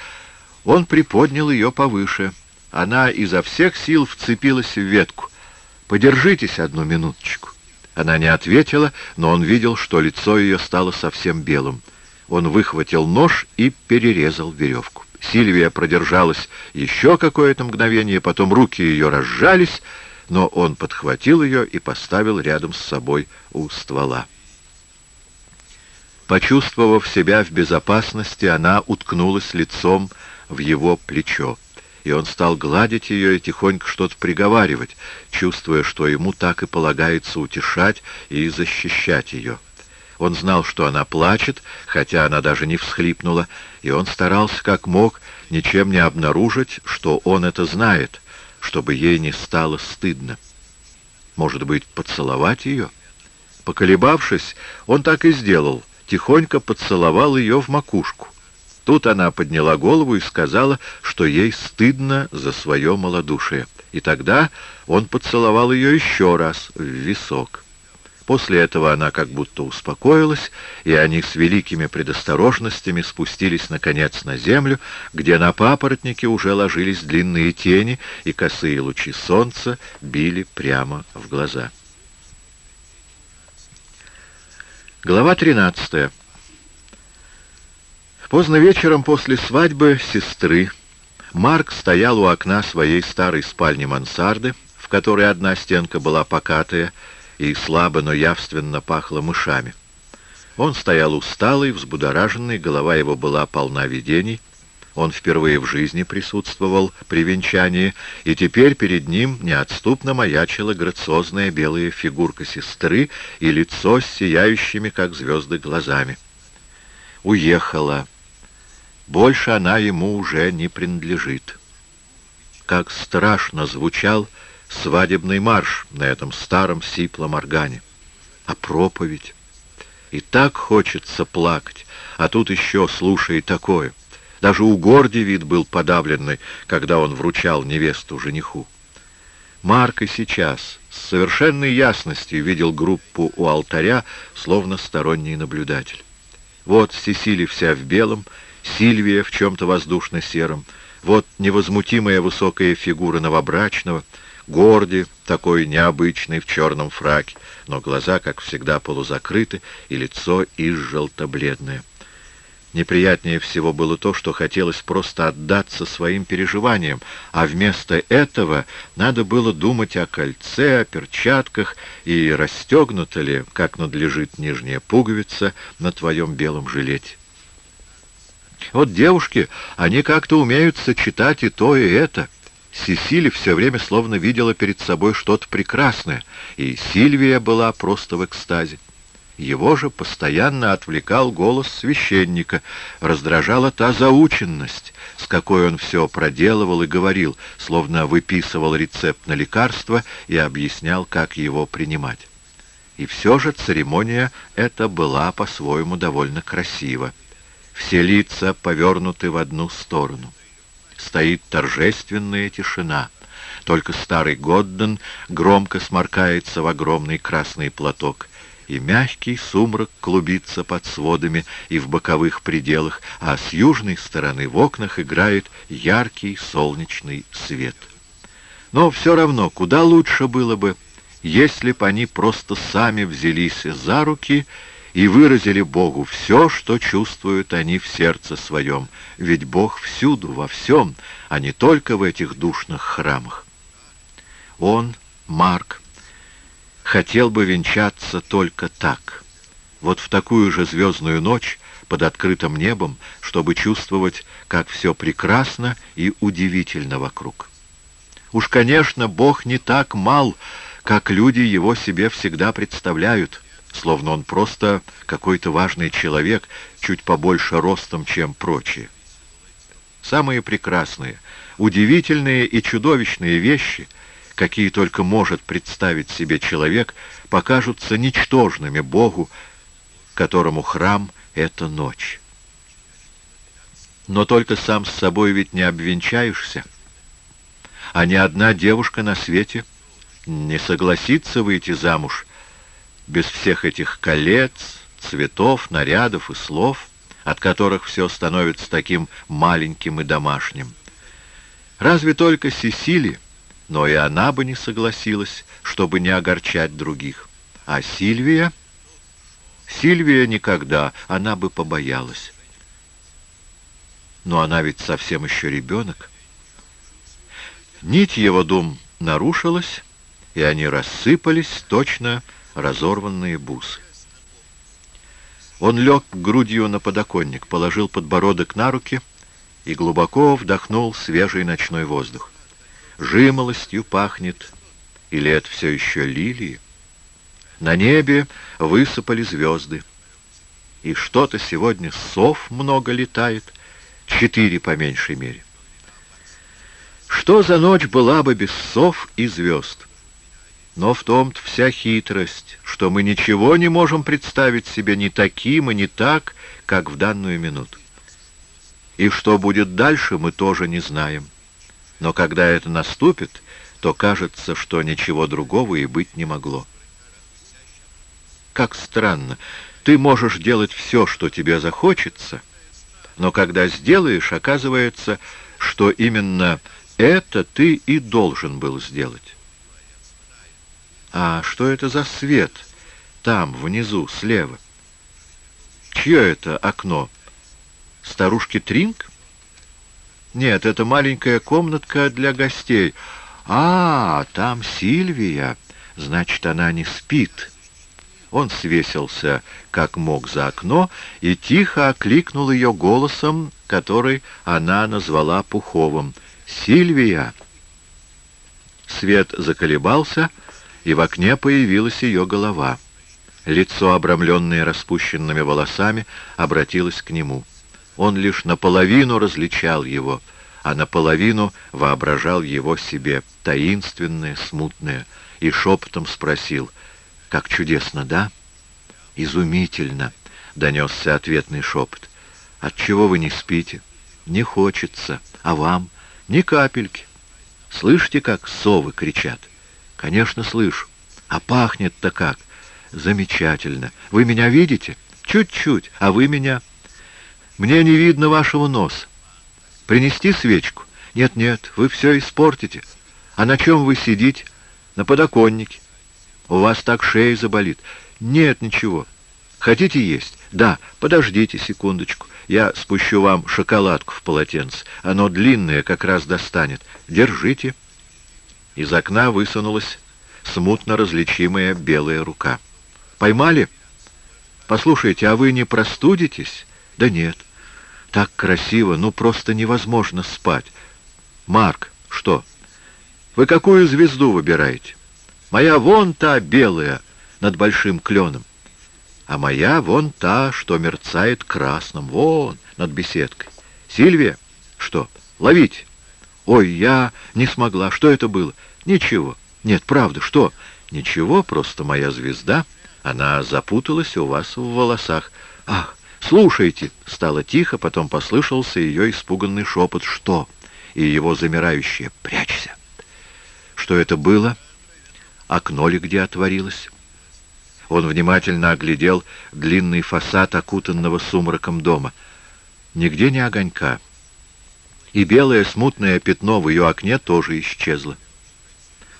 S1: он приподнял ее повыше, она изо всех сил вцепилась в ветку. «Подержитесь одну минуточку». Она не ответила, но он видел, что лицо ее стало совсем белым. Он выхватил нож и перерезал веревку. Сильвия продержалась еще какое-то мгновение, потом руки ее разжались, но он подхватил ее и поставил рядом с собой у ствола. Почувствовав себя в безопасности, она уткнулась лицом в его плечо, и он стал гладить ее и тихонько что-то приговаривать, чувствуя, что ему так и полагается утешать и защищать ее. Он знал, что она плачет, хотя она даже не всхлипнула, и он старался как мог ничем не обнаружить, что он это знает, чтобы ей не стало стыдно. Может быть, поцеловать ее? Поколебавшись, он так и сделал — тихонько поцеловал ее в макушку. Тут она подняла голову и сказала, что ей стыдно за свое малодушие. И тогда он поцеловал ее еще раз в висок. После этого она как будто успокоилась, и они с великими предосторожностями спустились, наконец, на землю, где на папоротнике уже ложились длинные тени, и косые лучи солнца били прямо в глаза. Глава 13. Поздно вечером после свадьбы сестры Марк стоял у окна своей старой спальни мансарды, в которой одна стенка была покатая и слабо, но явственно пахла мышами. Он стоял усталый, взбудораженный, голова его была полна видений, он впервые в жизни присутствовал при венчании, и теперь перед ним неотступно маячила грациозная белая фигурка сестры и лицо с сияющими, как звезды, глазами. Уехала. Больше она ему уже не принадлежит. Как страшно звучал свадебный марш на этом старом сиплом органе. А проповедь? И так хочется плакать, а тут еще слушай такое — даже у Горди вид был подавленный, когда он вручал невесту жениху. Марк и сейчас с совершенной ясностью видел группу у алтаря, словно сторонний наблюдатель. Вот Сесили вся в белом, Сильвия в чем-то воздушно-сером, вот невозмутимая высокая фигура новобрачного, Горди, такой необычный в черном фраке, но глаза, как всегда, полузакрыты, и лицо изжелто-бледное. Неприятнее всего было то, что хотелось просто отдаться своим переживаниям, а вместо этого надо было думать о кольце, о перчатках и расстегнута ли, как надлежит нижняя пуговица на твоем белом жилете. Вот девушки, они как-то умеют сочетать и то, и это. Сесили все время словно видела перед собой что-то прекрасное, и Сильвия была просто в экстазе. Его же постоянно отвлекал голос священника, раздражала та заученность, с какой он все проделывал и говорил, словно выписывал рецепт на лекарство и объяснял, как его принимать. И все же церемония эта была по-своему довольно красива. Все лица повернуты в одну сторону. Стоит торжественная тишина. Только старый Годден громко сморкается в огромный красный платок — и мягкий сумрак клубится под сводами и в боковых пределах, а с южной стороны в окнах играет яркий солнечный свет. Но все равно, куда лучше было бы, если бы они просто сами взялись за руки и выразили Богу все, что чувствуют они в сердце своем, ведь Бог всюду, во всем, а не только в этих душных храмах. Он, Марк, хотел бы венчаться только так. Вот в такую же звездную ночь под открытым небом, чтобы чувствовать, как все прекрасно и удивительно вокруг. Уж, конечно, Бог не так мал, как люди его себе всегда представляют, словно он просто какой-то важный человек, чуть побольше ростом, чем прочие. Самые прекрасные, удивительные и чудовищные вещи — какие только может представить себе человек, покажутся ничтожными Богу, которому храм — это ночь. Но только сам с собой ведь не обвенчаешься, а ни одна девушка на свете не согласится выйти замуж без всех этих колец, цветов, нарядов и слов, от которых все становится таким маленьким и домашним. Разве только Сесили, но и она бы не согласилась, чтобы не огорчать других. А Сильвия... Сильвия никогда, она бы побоялась. Но она ведь совсем еще ребенок. Нить его дум нарушилась, и они рассыпались, точно разорванные бусы. Он лег грудью на подоконник, положил подбородок на руки и глубоко вдохнул свежий ночной воздух. Жимолостью пахнет, или это все еще лилии? На небе высыпали звезды. И что-то сегодня сов много летает, четыре по меньшей мере. Что за ночь была бы без сов и звезд? Но в том-то вся хитрость, что мы ничего не можем представить себе ни таким и не так, как в данную минуту. И что будет дальше, мы тоже не знаем. Но когда это наступит, то кажется, что ничего другого и быть не могло. Как странно, ты можешь делать все, что тебе захочется, но когда сделаешь, оказывается, что именно это ты и должен был сделать. А что это за свет? Там, внизу, слева. Чье это окно? Старушки Тринг? Нет, это маленькая комнатка для гостей. А, там Сильвия. Значит, она не спит. Он свесился, как мог, за окно и тихо окликнул ее голосом, который она назвала Пуховым. «Сильвия!» Свет заколебался, — и в окне появилась ее голова. Лицо, обрамленное распущенными волосами, обратилось к нему. Он лишь наполовину различал его, а наполовину воображал его себе, таинственное, смутное, и шепотом спросил, «Как чудесно, да?» «Изумительно!» — донесся ответный шепот. «Отчего вы не спите?» «Не хочется. А вам?» «Ни капельки. Слышите, как совы кричат?» Конечно, слышу. А пахнет-то как? Замечательно. Вы меня видите? Чуть-чуть. А вы меня? Мне не видно вашего носа. Принести свечку? Нет-нет, вы все испортите. А на чем вы сидите? На подоконнике. У вас так шея заболит. Нет, ничего. Хотите есть? Да, подождите секундочку. Я спущу вам шоколадку в полотенце. Оно длинное, как раз достанет. Держите. Из окна высунулась смутно различимая белая рука. «Поймали? Послушайте, а вы не простудитесь?» «Да нет. Так красиво, ну просто невозможно спать. Марк, что? Вы какую звезду выбираете? Моя вон та белая над большим кленом, а моя вон та, что мерцает красным, вон над беседкой. Сильвия, что? Ловить!» «Ой, я не смогла. Что это было?» «Ничего. Нет, правда, что?» «Ничего, просто моя звезда. Она запуталась у вас в волосах. Ах, слушайте!» Стало тихо, потом послышался ее испуганный шепот. «Что?» И его замирающее. «Прячься!» Что это было? Окно ли где отворилось? Он внимательно оглядел длинный фасад окутанного сумраком дома. Нигде не огонька и белое смутное пятно в ее окне тоже исчезло.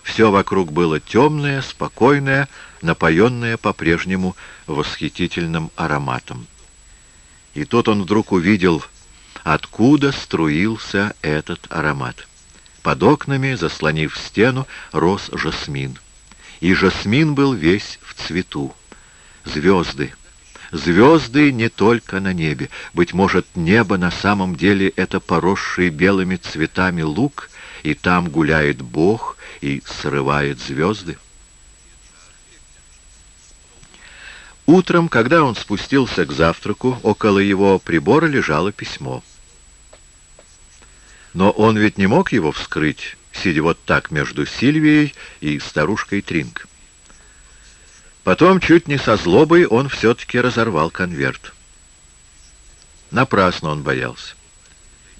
S1: Все вокруг было темное, спокойное, напоенное по-прежнему восхитительным ароматом. И тут он вдруг увидел, откуда струился этот аромат. Под окнами, заслонив стену, рос жасмин. И жасмин был весь в цвету. Звезды — Звезды не только на небе. Быть может, небо на самом деле это поросший белыми цветами луг, и там гуляет Бог и срывает звезды. Утром, когда он спустился к завтраку, около его прибора лежало письмо. Но он ведь не мог его вскрыть, сидя вот так между Сильвией и старушкой Тринг. Потом, чуть не со злобой, он все-таки разорвал конверт. Напрасно он боялся.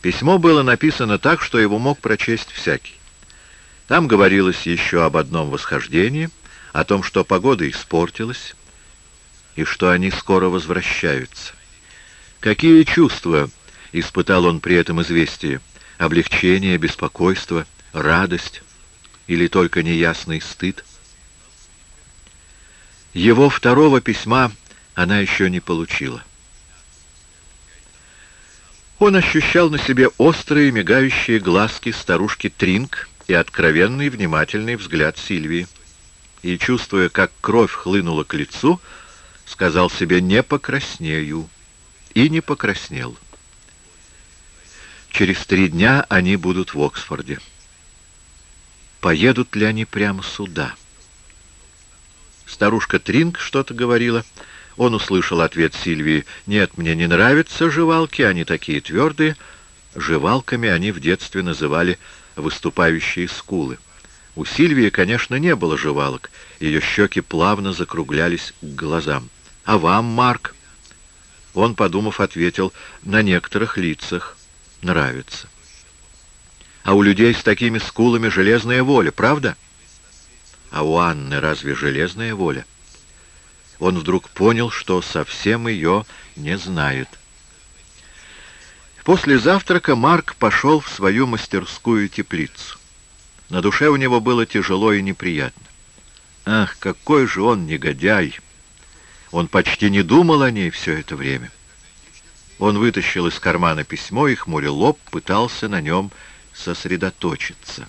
S1: Письмо было написано так, что его мог прочесть всякий. Там говорилось еще об одном восхождении, о том, что погода испортилась, и что они скоро возвращаются. Какие чувства испытал он при этом известии? Облегчение, беспокойство, радость или только неясный стыд? Его второго письма она еще не получила. Он ощущал на себе острые мигающие глазки старушки Тринк и откровенный внимательный взгляд Сильвии. И, чувствуя, как кровь хлынула к лицу, сказал себе «не покраснею» и не покраснел. Через три дня они будут в Оксфорде. Поедут ли они прямо сюда? Старушка Тринк что-то говорила — он услышал ответ Сильвии. «Нет, мне не нравятся жевалки, они такие твердые». Жевалками они в детстве называли выступающие скулы. У Сильвии, конечно, не было жевалок. Ее щеки плавно закруглялись к глазам. «А вам, Марк?» Он, подумав, ответил, «На некоторых лицах нравится». «А у людей с такими скулами железная воля, правда?» «А у Анны разве железная воля?» он вдруг понял, что совсем ее не знает. После завтрака Марк пошел в свою мастерскую теплицу. На душе у него было тяжело и неприятно. Ах, какой же он негодяй! Он почти не думал о ней все это время. Он вытащил из кармана письмо и, хмуря лоб, пытался на нем сосредоточиться.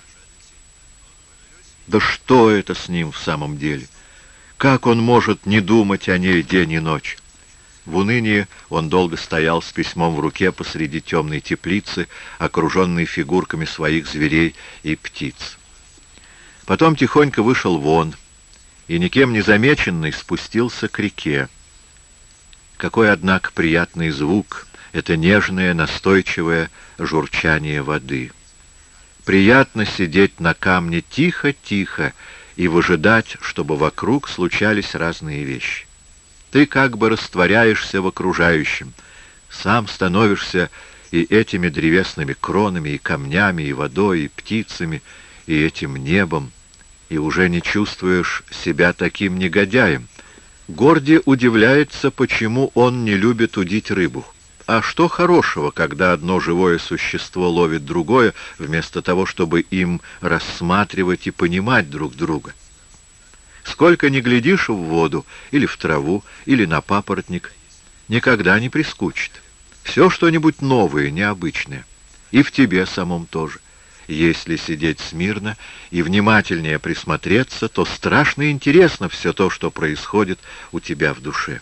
S1: Да что это с ним в самом деле? Как он может не думать о ней день и ночь? В унынии он долго стоял с письмом в руке посреди темной теплицы, окруженной фигурками своих зверей и птиц. Потом тихонько вышел вон и, никем не замеченный, спустился к реке. Какой, однако, приятный звук — это нежное, настойчивое журчание воды. Приятно сидеть на камне тихо-тихо, и выжидать, чтобы вокруг случались разные вещи. Ты как бы растворяешься в окружающем, сам становишься и этими древесными кронами, и камнями, и водой, и птицами, и этим небом, и уже не чувствуешь себя таким негодяем. Горди удивляется, почему он не любит удить рыбу. А что хорошего, когда одно живое существо ловит другое, вместо того, чтобы им рассматривать и понимать друг друга? Сколько ни глядишь в воду, или в траву, или на папоротник, никогда не прискучит. Все что-нибудь новое, необычное. И в тебе самом тоже. Если сидеть смирно и внимательнее присмотреться, то страшно интересно все то, что происходит у тебя в душе.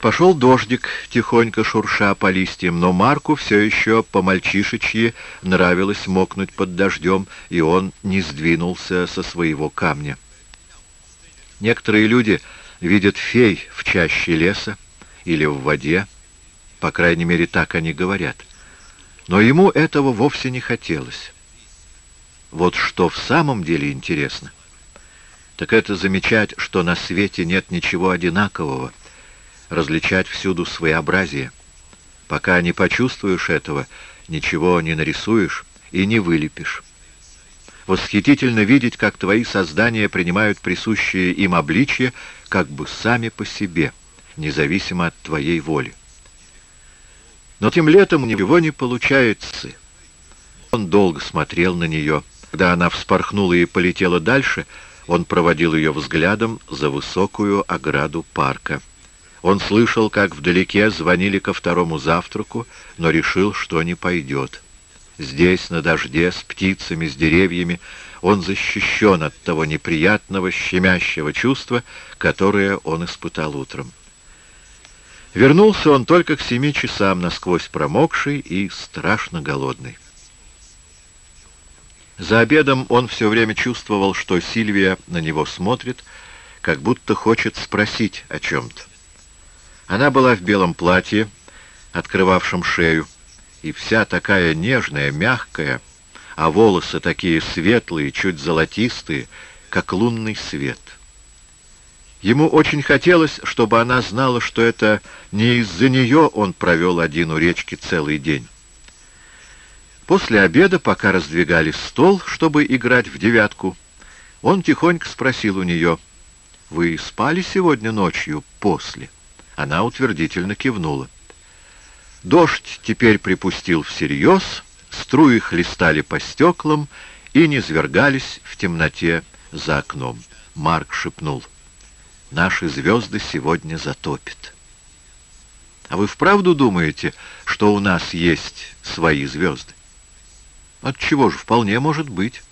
S1: Пошел дождик, тихонько шурша по листьям, но Марку все еще по-мальчишечьи нравилось мокнуть под дождем, и он не сдвинулся со своего камня. Некоторые люди видят фей в чаще леса или в воде, по крайней мере, так они говорят. Но ему этого вовсе не хотелось. Вот что в самом деле интересно, так это замечать, что на свете нет ничего одинакового, различать всюду своеобразие. Пока не почувствуешь этого, ничего не нарисуешь и не вылепишь. Восхитительно видеть, как твои создания принимают присущие им обличье как бы сами по себе, независимо от твоей воли. Но тем летом у него не получается. Он долго смотрел на нее. Когда она вспорхнула и полетела дальше, он проводил ее взглядом за высокую ограду парка. Он слышал, как вдалеке звонили ко второму завтраку, но решил, что не пойдет. Здесь, на дожде, с птицами, с деревьями, он защищен от того неприятного, щемящего чувства, которое он испытал утром. Вернулся он только к семи часам, насквозь промокший и страшно голодный. За обедом он все время чувствовал, что Сильвия на него смотрит, как будто хочет спросить о чем-то. Она была в белом платье, открывавшем шею, и вся такая нежная, мягкая, а волосы такие светлые, чуть золотистые, как лунный свет. Ему очень хотелось, чтобы она знала, что это не из-за нее он провел один у речки целый день. После обеда, пока раздвигали стол, чтобы играть в девятку, он тихонько спросил у нее, «Вы спали сегодня ночью после?» Она утвердительно кивнула. Дождь теперь припустил всерьез, Струи хлестали по стеклам и низвергались в темноте за окном. Марк шепнул. «Наши звезды сегодня затопит». «А вы вправду думаете, что у нас есть свои звезды?» «От чего же, вполне может быть.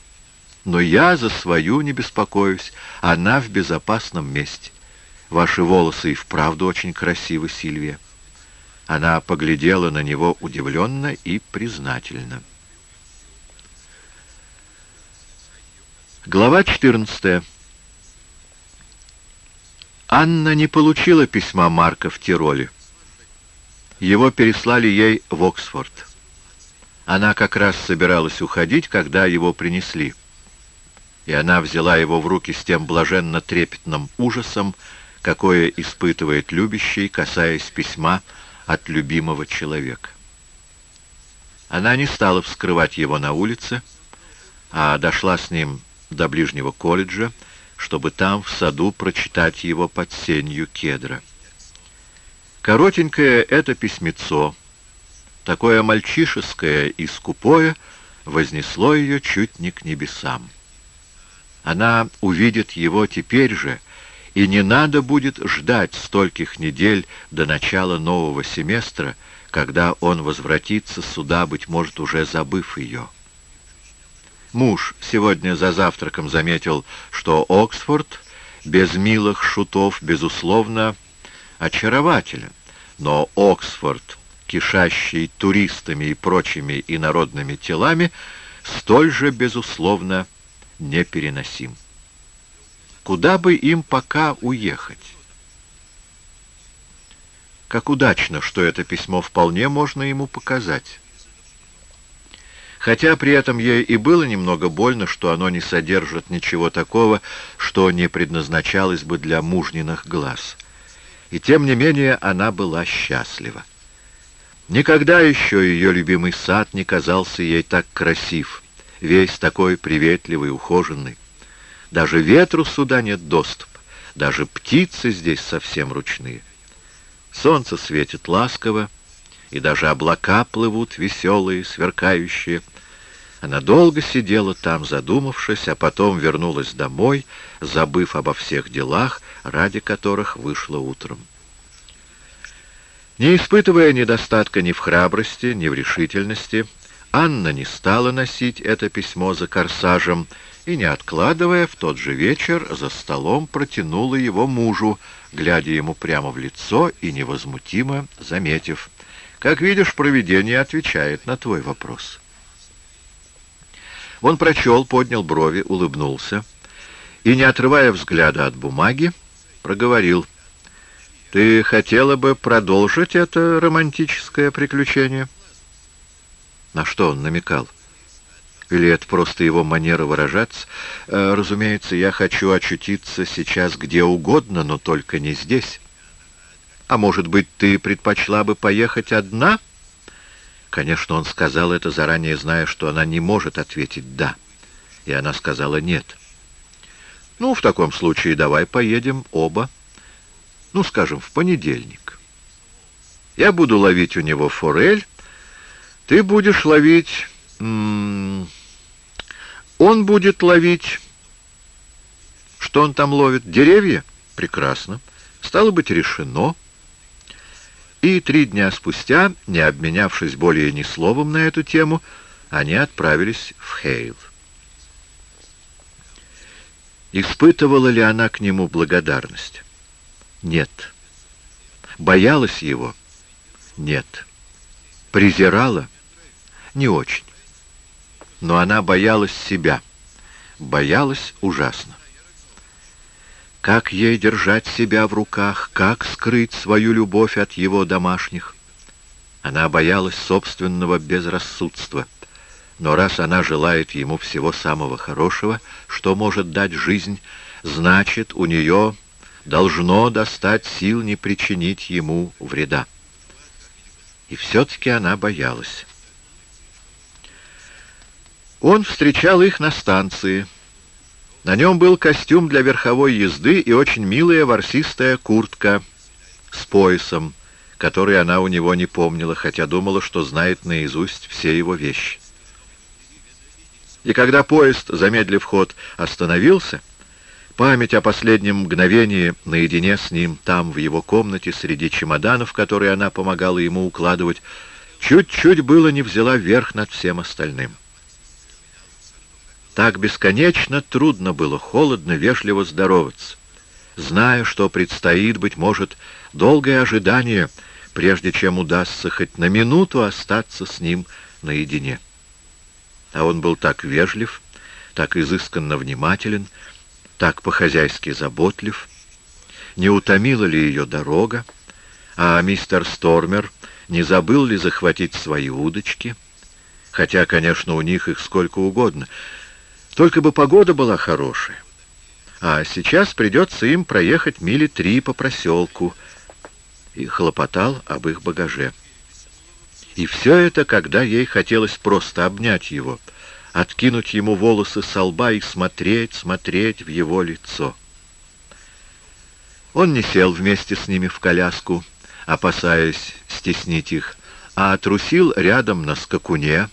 S1: Но я за свою не беспокоюсь, она в безопасном месте. Ваши волосы и вправду очень красивы, Сильвия». Она поглядела на него удивленно и признательно. Глава 14. Анна не получила письма Марка в Тироле. Его переслали ей в Оксфорд. Она как раз собиралась уходить, когда его принесли. И она взяла его в руки с тем блаженно-трепетным ужасом, какое испытывает любящий, касаясь письма, от любимого человека. Она не стала вскрывать его на улице, а дошла с ним до ближнего колледжа, чтобы там, в саду, прочитать его под сенью кедра. Коротенькое это письмецо, такое мальчишеское и скупое, вознесло ее чуть не к небесам. Она увидит его теперь же, и не надо будет ждать стольких недель до начала нового семестра, когда он возвратится сюда, быть может, уже забыв ее. Муж сегодня за завтраком заметил, что Оксфорд без милых шутов, безусловно, очарователен, но Оксфорд, кишащий туристами и прочими инородными телами, столь же, безусловно, непереносим. Куда бы им пока уехать? Как удачно, что это письмо вполне можно ему показать. Хотя при этом ей и было немного больно, что оно не содержит ничего такого, что не предназначалось бы для мужниных глаз. И тем не менее она была счастлива. Никогда еще ее любимый сад не казался ей так красив, весь такой приветливый, ухоженный. Даже ветру сюда нет доступа, даже птицы здесь совсем ручные. Солнце светит ласково, и даже облака плывут веселые, сверкающие. Она долго сидела там, задумавшись, а потом вернулась домой, забыв обо всех делах, ради которых вышла утром. Не испытывая недостатка ни в храбрости, ни в решительности, Анна не стала носить это письмо за корсажем и, не откладывая, в тот же вечер за столом протянула его мужу, глядя ему прямо в лицо и невозмутимо заметив. «Как видишь, провидение отвечает на твой вопрос». Он прочел, поднял брови, улыбнулся и, не отрывая взгляда от бумаги, проговорил. «Ты хотела бы продолжить это романтическое приключение?» На что он намекал? Или это просто его манера выражаться? Э, разумеется, я хочу очутиться сейчас где угодно, но только не здесь. А может быть, ты предпочла бы поехать одна? Конечно, он сказал это, заранее зная, что она не может ответить «да». И она сказала «нет». Ну, в таком случае давай поедем оба. Ну, скажем, в понедельник. Я буду ловить у него форель, ты будешь ловить... Он будет ловить... Что он там ловит? Деревья? Прекрасно. Стало быть, решено. И три дня спустя, не обменявшись более ни словом на эту тему, они отправились в Хейл. Испытывала ли она к нему благодарность? Нет. Боялась его? Нет. Презирала? Не очень но она боялась себя, боялась ужасно. Как ей держать себя в руках, как скрыть свою любовь от его домашних? Она боялась собственного безрассудства. Но раз она желает ему всего самого хорошего, что может дать жизнь, значит, у нее должно достать сил не причинить ему вреда. И все-таки она боялась. Он встречал их на станции. На нем был костюм для верховой езды и очень милая ворсистая куртка с поясом, который она у него не помнила, хотя думала, что знает наизусть все его вещи. И когда поезд, замедлив ход, остановился, память о последнем мгновении наедине с ним там, в его комнате, среди чемоданов, которые она помогала ему укладывать, чуть-чуть было не взяла верх над всем остальным. Так бесконечно трудно было холодно, вежливо здороваться, зная, что предстоит, быть может, долгое ожидание, прежде чем удастся хоть на минуту остаться с ним наедине. А он был так вежлив, так изысканно внимателен, так по-хозяйски заботлив. Не утомила ли ее дорога, а мистер Стормер не забыл ли захватить свои удочки, хотя, конечно, у них их сколько угодно — только бы погода была хорошая. А сейчас придется им проехать мили три по проселку. И хлопотал об их багаже. И все это, когда ей хотелось просто обнять его, откинуть ему волосы со лба и смотреть, смотреть в его лицо. Он не сел вместе с ними в коляску, опасаясь стеснить их, а трусил рядом на скакуне,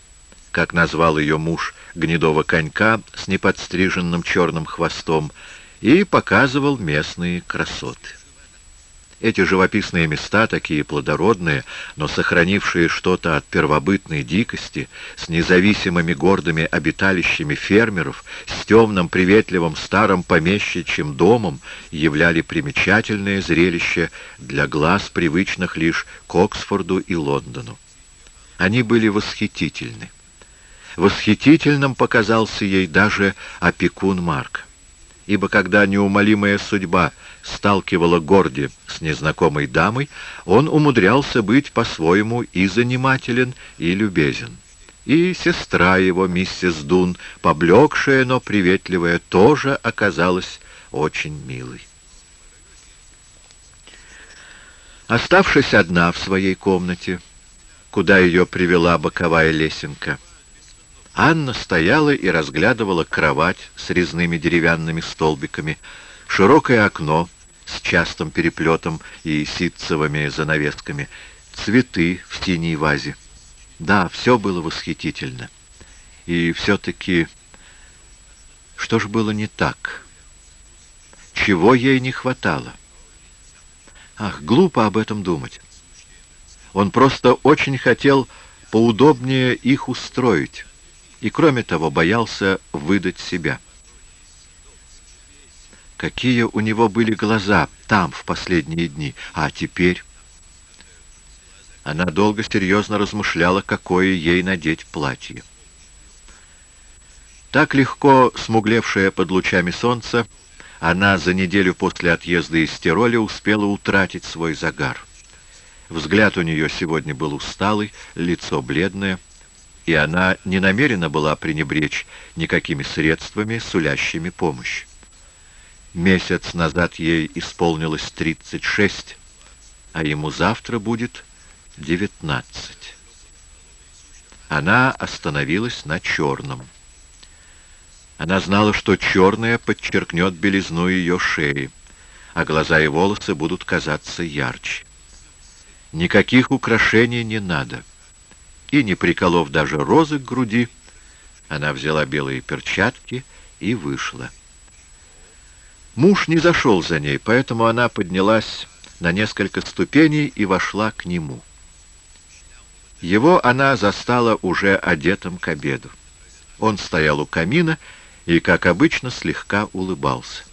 S1: как назвал ее муж, гнедого конька с неподстриженным черным хвостом, и показывал местные красоты. Эти живописные места, такие плодородные, но сохранившие что-то от первобытной дикости, с независимыми гордыми обиталищами фермеров, с темным приветливым старым помещичьим домом, являли примечательное зрелище для глаз, привычных лишь к Оксфорду и Лондону. Они были восхитительны. Восхитительным показался ей даже опекун Марк. Ибо когда неумолимая судьба сталкивала Горди с незнакомой дамой, он умудрялся быть по-своему и занимателен, и любезен. И сестра его, миссис Дун, поблекшая, но приветливая, тоже оказалась очень милой. Оставшись одна в своей комнате, куда ее привела боковая лесенка, Анна стояла и разглядывала кровать с резными деревянными столбиками, широкое окно с частым переплетом и ситцевыми занавесками, цветы в синей вазе. Да, все было восхитительно. И все-таки... Что ж было не так? Чего ей не хватало? Ах, глупо об этом думать. Он просто очень хотел поудобнее их устроить и, кроме того, боялся выдать себя. Какие у него были глаза там, в последние дни, а теперь... Она долго серьезно размышляла, какое ей надеть платье. Так легко смуглевшая под лучами солнца, она за неделю после отъезда из Тироля успела утратить свой загар. Взгляд у нее сегодня был усталый, лицо бледное — и она не намерена была пренебречь никакими средствами, сулящими помощь. Месяц назад ей исполнилось 36, а ему завтра будет 19. Она остановилась на черном. Она знала, что черное подчеркнет белизну ее шеи, а глаза и волосы будут казаться ярче. Никаких украшений не надо — и, не приколов даже розы к груди, она взяла белые перчатки и вышла. Муж не зашел за ней, поэтому она поднялась на несколько ступеней и вошла к нему. Его она застала уже одетым к обеду. Он стоял у камина и, как обычно, слегка улыбался.